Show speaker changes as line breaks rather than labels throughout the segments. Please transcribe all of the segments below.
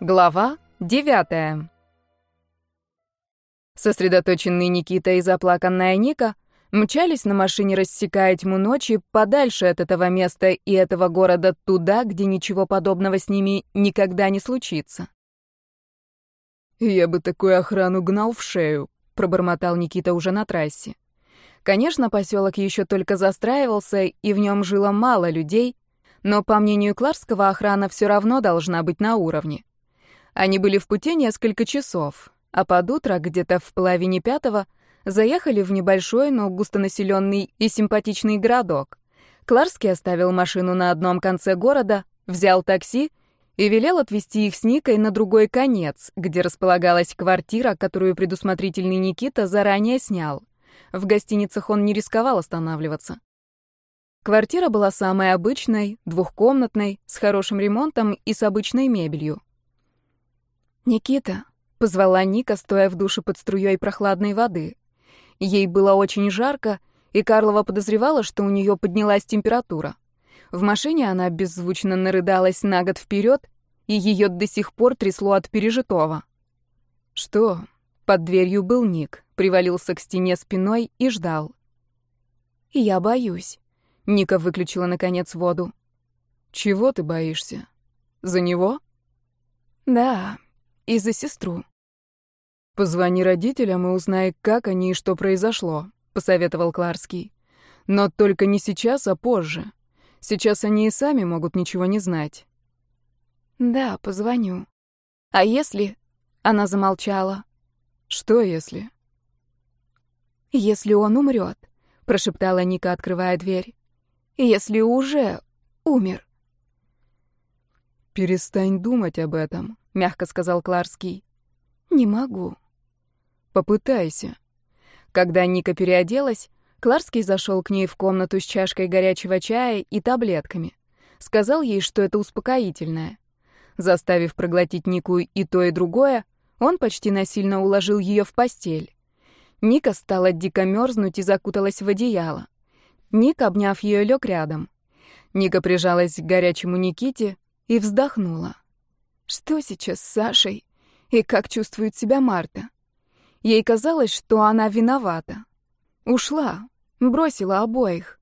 Глава девятая. Сосредоточенный Никита и заплаканная Ника мчались на машине, рассекая тьму ночи, подальше от этого места и этого города туда, где ничего подобного с ними никогда не случится.
«Я бы такую охрану гнал в шею», — пробормотал Никита уже на трассе. Конечно, поселок еще только застраивался, и в нем жило мало людей, но, по мнению Кларского, охрана все равно должна быть на уровне. Они были в пути несколько часов, а под утро, где-то в половине пятого, заехали в небольшой, но густонаселенный и симпатичный городок. Кларский оставил машину на одном конце города, взял такси и велел отвезти их с Никой на другой конец, где располагалась квартира, которую предусмотрительный Никита заранее снял. В гостиницах он не рисковал останавливаться. Квартира была самой обычной, двухкомнатной, с хорошим ремонтом и с обычной мебелью. «Никита», — позвала Ника, стоя в душе под струей прохладной воды. Ей было очень жарко, и Карлова подозревала, что у нее поднялась температура. В машине она беззвучно нарыдалась на год вперед, и ее до сих пор трясло от пережитого. «Что?» Под дверью был Ник, привалился к стене спиной и ждал. «Я боюсь». Ника выключила, наконец, воду. «Чего ты боишься? За него?» «Да, и за сестру. «Позвони родителям и узнай, как они и что произошло», — посоветовал Кларский. «Но только не сейчас, а позже. Сейчас они и сами могут ничего не знать». «Да, позвоню. А если...» — она замолчала. «Что если?» «Если он умрет», — прошептала Ника, открывая дверь. «Если уже умер».
«Перестань думать об этом», — мягко сказал Кларский.
«Не могу».
«Попытайся».
Когда Ника переоделась, Кларский зашел к ней в комнату с чашкой горячего чая и таблетками. Сказал ей, что это успокоительное. Заставив проглотить Нику и то, и другое, он почти насильно уложил ее в постель. Ника стала дико мерзнуть и закуталась в одеяло. Ник, обняв ее, лег рядом. Ника прижалась к горячему Никите и вздохнула. Что сейчас с Сашей? И как чувствует себя Марта? Ей казалось, что она виновата. Ушла, бросила обоих.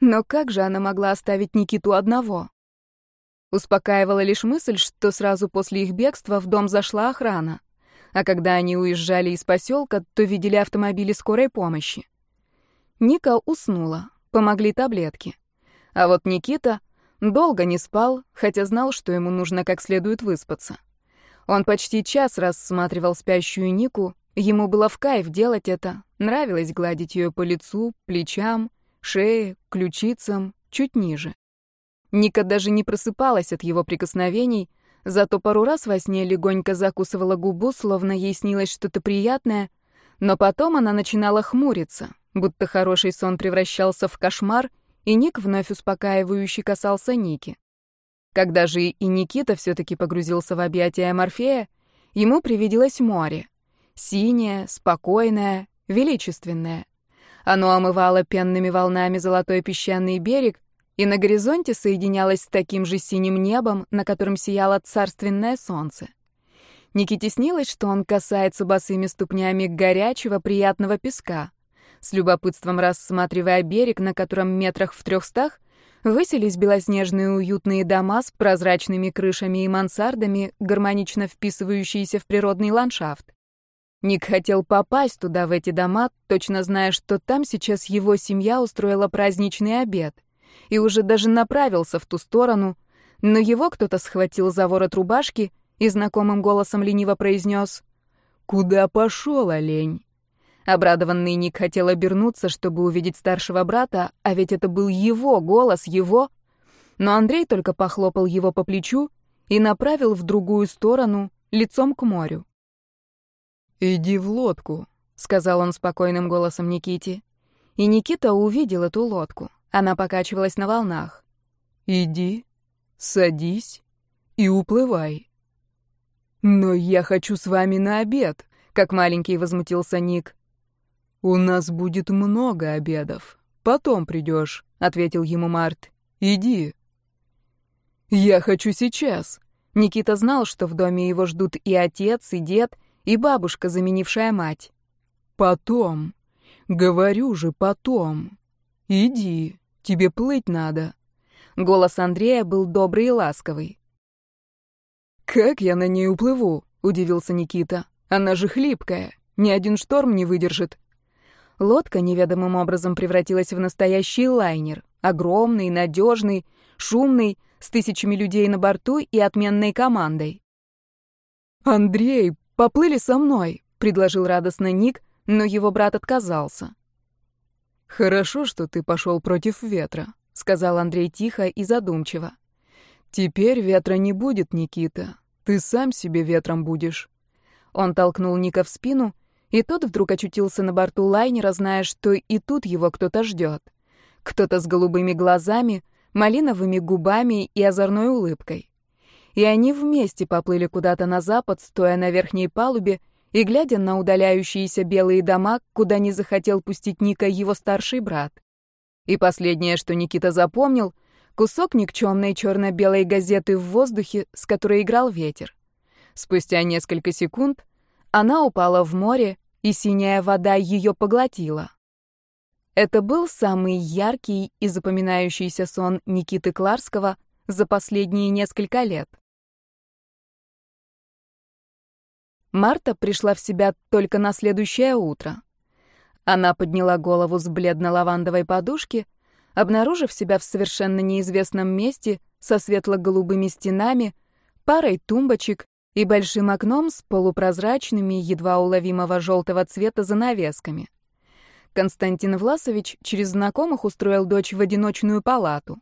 Но как же она могла оставить Никиту одного? Успокаивала лишь мысль, что сразу после их бегства в дом зашла охрана. А когда они уезжали из поселка, то видели автомобили скорой помощи. Ника уснула, помогли таблетки. А вот Никита Долго не спал, хотя знал, что ему нужно как следует выспаться. Он почти час рассматривал спящую Нику, ему было в кайф делать это, нравилось гладить ее по лицу, плечам, шее, ключицам, чуть ниже. Ника даже не просыпалась от его прикосновений, зато пару раз во сне легонько закусывала губу, словно ей снилось что-то приятное, но потом она начинала хмуриться, будто хороший сон превращался в кошмар — и Ник вновь успокаивающе касался Ники. Когда же и Никита все-таки погрузился в объятия Морфея, ему привиделось море. Синее, спокойное, величественное. Оно омывало пенными волнами золотой песчаный берег, и на горизонте соединялось с таким же синим небом, на котором сияло царственное солнце. Никите снилось, что он касается босыми ступнями горячего, приятного песка — с любопытством рассматривая берег, на котором метрах в трехстах выселись белоснежные уютные дома с прозрачными крышами и мансардами, гармонично вписывающиеся в природный ландшафт. Ник хотел попасть туда, в эти дома, точно зная, что там сейчас его семья устроила праздничный обед, и уже даже направился в ту сторону, но его кто-то схватил за ворот рубашки и знакомым голосом лениво произнес «Куда пошел, олень?» Обрадованный Ник хотел обернуться, чтобы увидеть старшего брата, а ведь это был его голос, его. Но Андрей только похлопал его по плечу и направил в другую сторону, лицом к морю.
«Иди в лодку», — сказал он спокойным голосом Никите.
И Никита увидел эту лодку. Она покачивалась на волнах.
«Иди, садись и уплывай».
«Но я хочу с вами на обед», — как маленький возмутился Ник.
«У нас будет много обедов. Потом придешь», — ответил ему Март. «Иди».
«Я хочу сейчас».
Никита знал, что в доме его ждут и отец, и дед, и бабушка, заменившая мать.
«Потом. Говорю же, потом. Иди, тебе плыть надо».
Голос Андрея был добрый и ласковый.
«Как я на ней уплыву?» — удивился Никита. «Она же хлипкая, ни один шторм не выдержит».
Лодка неведомым образом превратилась в настоящий лайнер. Огромный, надежный, шумный, с тысячами людей на борту и отменной командой.
«Андрей, поплыли со мной», —
предложил радостно Ник, но его брат отказался.
«Хорошо, что ты пошел против ветра», — сказал Андрей тихо и задумчиво. «Теперь ветра не будет, Никита. Ты сам себе ветром будешь».
Он толкнул Ника в спину, и тот вдруг очутился на борту лайнера, зная, что и тут его кто-то ждет. Кто-то с голубыми глазами, малиновыми губами и озорной улыбкой. И они вместе поплыли куда-то на запад, стоя на верхней палубе и глядя на удаляющиеся белые дома, куда не захотел пустить Ника его старший брат. И последнее, что Никита запомнил, кусок никчемной черно-белой газеты в воздухе, с которой играл ветер. Спустя несколько секунд она упала в море, и синяя вода ее поглотила. Это был самый яркий и запоминающийся сон Никиты Кларского за последние несколько лет. Марта пришла в себя только на следующее утро. Она подняла голову с бледно-лавандовой подушки, обнаружив себя в совершенно неизвестном месте со светло-голубыми стенами, парой тумбочек и большим окном с полупрозрачными, едва уловимого желтого цвета занавесками. Константин Власович через знакомых устроил дочь в одиночную палату.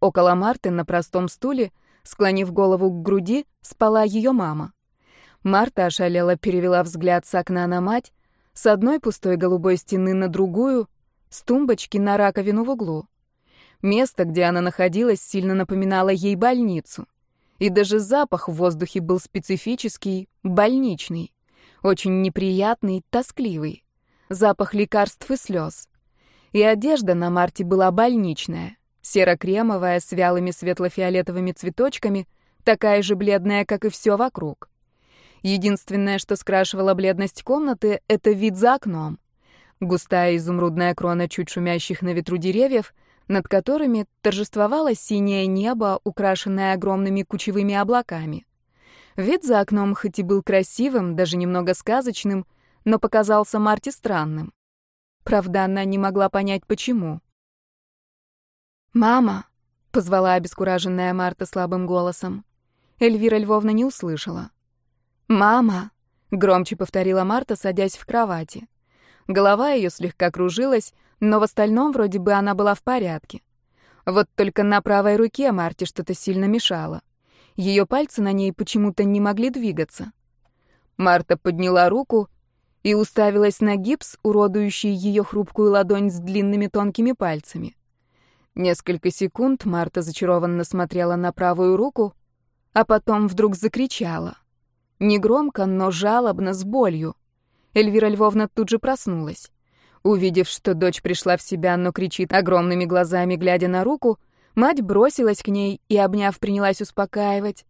Около Марты на простом стуле, склонив голову к груди, спала ее мама. Марта ошалела перевела взгляд с окна на мать, с одной пустой голубой стены на другую, с тумбочки на раковину в углу. Место, где она находилась, сильно напоминало ей больницу. И даже запах в воздухе был специфический, больничный, очень неприятный, тоскливый запах лекарств и слез. И одежда на Марте была больничная, серо-кремовая, с вялыми светло-фиолетовыми цветочками, такая же бледная, как и все вокруг. Единственное, что скрашивало бледность комнаты, — это вид за окном. Густая изумрудная крона чуть шумящих на ветру деревьев, над которыми торжествовало синее небо, украшенное огромными кучевыми облаками. Вид за окном хоть и был красивым, даже немного сказочным, но показался Марте странным. Правда, она не могла понять, почему. «Мама!» — позвала обескураженная Марта слабым голосом. Эльвира Львовна не услышала. «Мама!» — громче повторила Марта, садясь в кровати. Голова ее слегка кружилась, но в остальном вроде бы она была в порядке. Вот только на правой руке Марте что-то сильно мешало. Ее пальцы на ней почему-то не могли двигаться. Марта подняла руку и уставилась на гипс, уродующий ее хрупкую ладонь с длинными тонкими пальцами. Несколько секунд Марта зачарованно смотрела на правую руку, а потом вдруг закричала. Негромко, но жалобно, с болью. Эльвира Львовна тут же проснулась. Увидев, что дочь пришла в себя, но кричит огромными глазами, глядя на руку, мать бросилась к ней и, обняв, принялась успокаивать.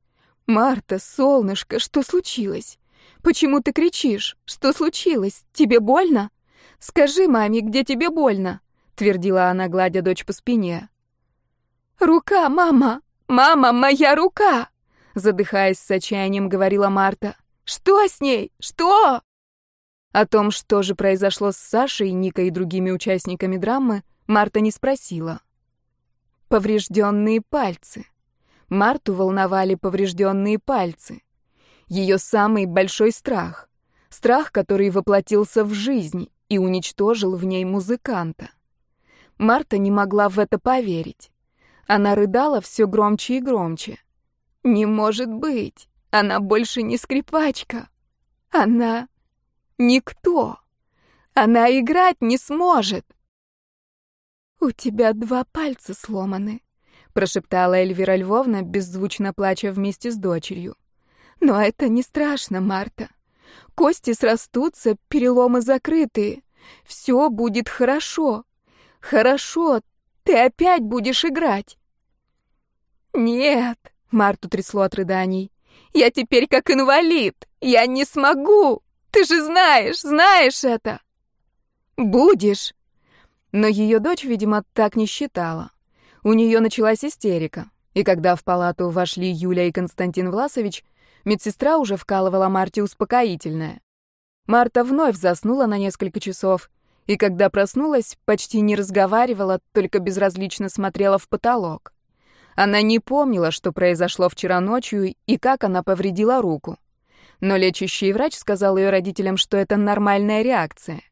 «Марта, солнышко, что случилось? Почему ты кричишь? Что случилось? Тебе больно? Скажи маме, где тебе больно?» — твердила она, гладя дочь по спине. «Рука, мама! Мама, моя рука!» Задыхаясь с отчаянием, говорила Марта. «Что с ней? Что?» О том, что же произошло с Сашей, Никой и другими участниками драмы, Марта не спросила. Поврежденные пальцы. Марту волновали поврежденные пальцы ее самый большой страх. Страх, который воплотился в жизнь и уничтожил в ней музыканта. Марта не могла в это поверить. Она рыдала все громче и громче. «Не может быть! Она больше не скрипачка! Она никто! Она играть не сможет!» «У тебя два пальца сломаны», — прошептала Эльвира Львовна, беззвучно плача вместе с дочерью. Но это не страшно, Марта. Кости срастутся, переломы закрытые. Все будет хорошо. Хорошо, ты опять будешь играть. Нет, Марту трясло от рыданий. «Я теперь как инвалид! Я не смогу! Ты же знаешь, знаешь это!» «Будешь!» Но ее дочь, видимо, так не считала. У нее началась истерика, и когда в палату вошли Юля и Константин Власович, медсестра уже вкалывала Марте успокоительное. Марта вновь заснула на несколько часов, и когда проснулась, почти не разговаривала, только безразлично смотрела в потолок. Она не помнила, что произошло вчера ночью и как она повредила руку. Но лечащий врач сказал ее родителям, что это нормальная реакция.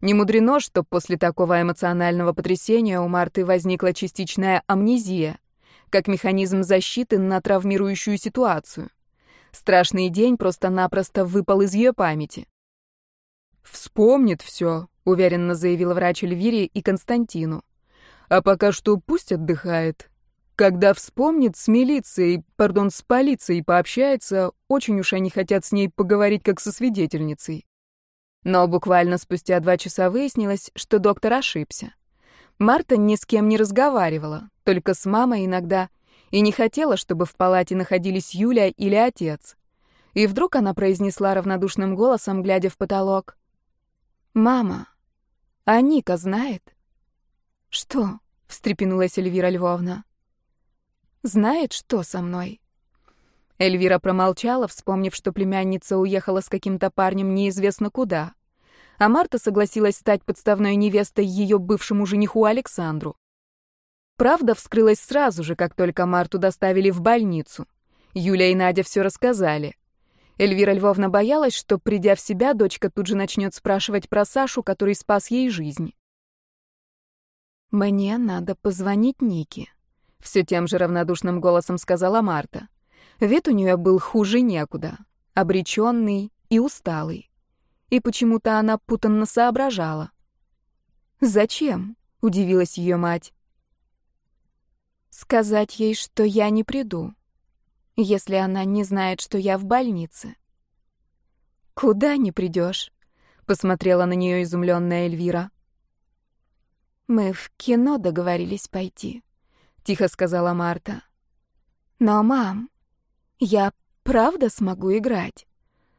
Не мудрено, что после такого эмоционального потрясения у Марты возникла частичная амнезия, как механизм защиты на травмирующую ситуацию. Страшный день просто-напросто выпал из ее памяти.
«Вспомнит все», — уверенно заявил врач Эльвире и Константину. «А пока что пусть отдыхает. Когда вспомнит, с милицией, пардон, с полицией пообщается, очень уж они хотят с ней поговорить как со свидетельницей». Но буквально спустя два часа выяснилось, что доктор ошибся. Марта ни с кем не разговаривала, только с мамой иногда, и не хотела, чтобы в палате находились Юля или отец. И вдруг она произнесла равнодушным голосом, глядя в потолок. «Мама, а Ника знает?» «Что?» — встрепенулась Эльвира Львовна. «Знает, что со мной?» Эльвира промолчала, вспомнив, что племянница уехала с каким-то парнем неизвестно куда. А Марта согласилась стать подставной невестой ее бывшему жениху Александру. Правда вскрылась сразу же, как только Марту доставили в больницу. Юля и Надя все рассказали. Эльвира Львовна боялась, что, придя в себя, дочка тут же начнет спрашивать про Сашу, который спас ей жизнь. «Мне надо позвонить Нике», — все тем же равнодушным голосом сказала Марта. Вид у нее был хуже некуда, обреченный и усталый. И почему-то она путанно соображала. «Зачем?» — удивилась ее мать. «Сказать ей, что я не приду», если она не знает, что я в больнице. Куда не придешь? посмотрела на нее изумленная Эльвира. Мы в кино договорились пойти, тихо сказала Марта. Но, мам, я правда смогу играть?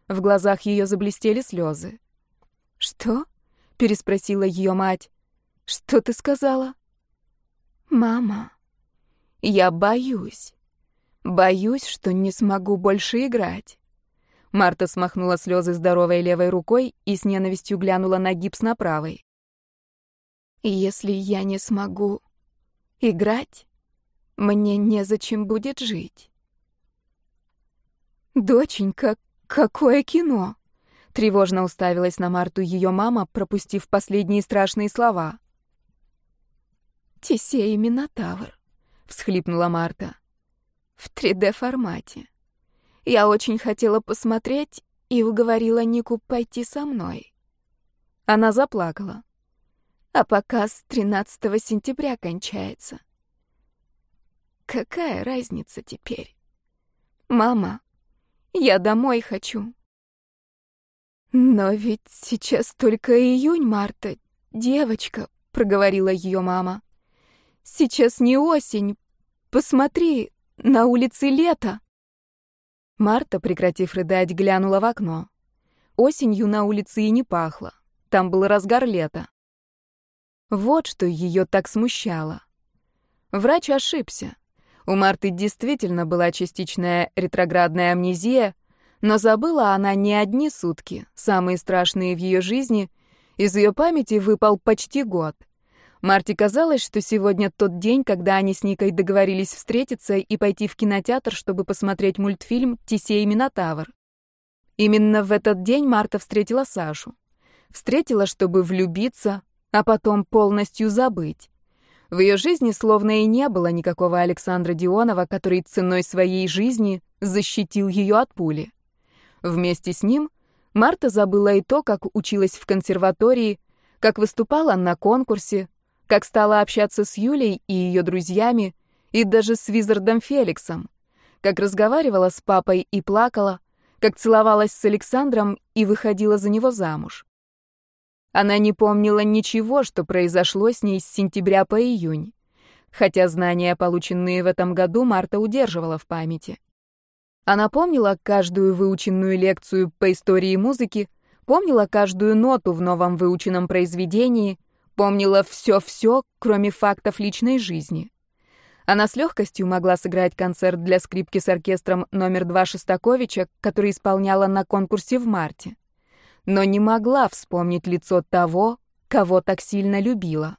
В глазах ее заблестели слезы. Что? переспросила ее мать. Что ты сказала? Мама, я боюсь. Боюсь, что не смогу больше играть. Марта смахнула слезы здоровой левой рукой и с ненавистью глянула на гипс на правой. Если я не смогу играть, мне незачем будет жить. Доченька, какое кино? Тревожно уставилась на Марту ее мама, пропустив последние страшные слова. «Тесей и Минотавр», — всхлипнула Марта в 3D-формате. Я очень хотела посмотреть и уговорила Нику пойти со мной. Она заплакала. А показ 13 сентября кончается. Какая разница теперь? Мама, я домой хочу. Но ведь сейчас только июнь-марта, девочка, проговорила ее мама. Сейчас не осень. Посмотри, на улице лето!» Марта, прекратив рыдать, глянула в окно. Осенью на улице и не пахло. Там был разгар лета. Вот что ее так смущало. Врач ошибся. У Марты действительно была частичная ретроградная амнезия, но забыла она не одни сутки, самые страшные в ее жизни. Из ее памяти выпал почти год — Марте казалось, что сегодня тот день, когда они с Никой договорились встретиться и пойти в кинотеатр, чтобы посмотреть мультфильм «Тисей и Минотавр». Именно в этот день Марта встретила Сашу. Встретила, чтобы влюбиться, а потом полностью забыть. В ее жизни словно и не было никакого Александра Дионова, который ценой своей жизни защитил ее от пули. Вместе с ним Марта забыла и то, как училась в консерватории, как выступала на конкурсе, как стала общаться с Юлей и ее друзьями, и даже с Визардом Феликсом, как разговаривала с папой и плакала, как целовалась с Александром и выходила за него замуж. Она не помнила ничего, что произошло с ней с сентября по июнь.
хотя знания, полученные в этом году, Марта удерживала в памяти. Она помнила каждую выученную лекцию по истории музыки, помнила каждую ноту в новом выученном произведении, помнила все-все, кроме фактов личной жизни. Она с легкостью могла сыграть концерт для скрипки с оркестром номер два Шостаковича, который исполняла на конкурсе в марте. Но не могла вспомнить лицо того, кого так сильно любила.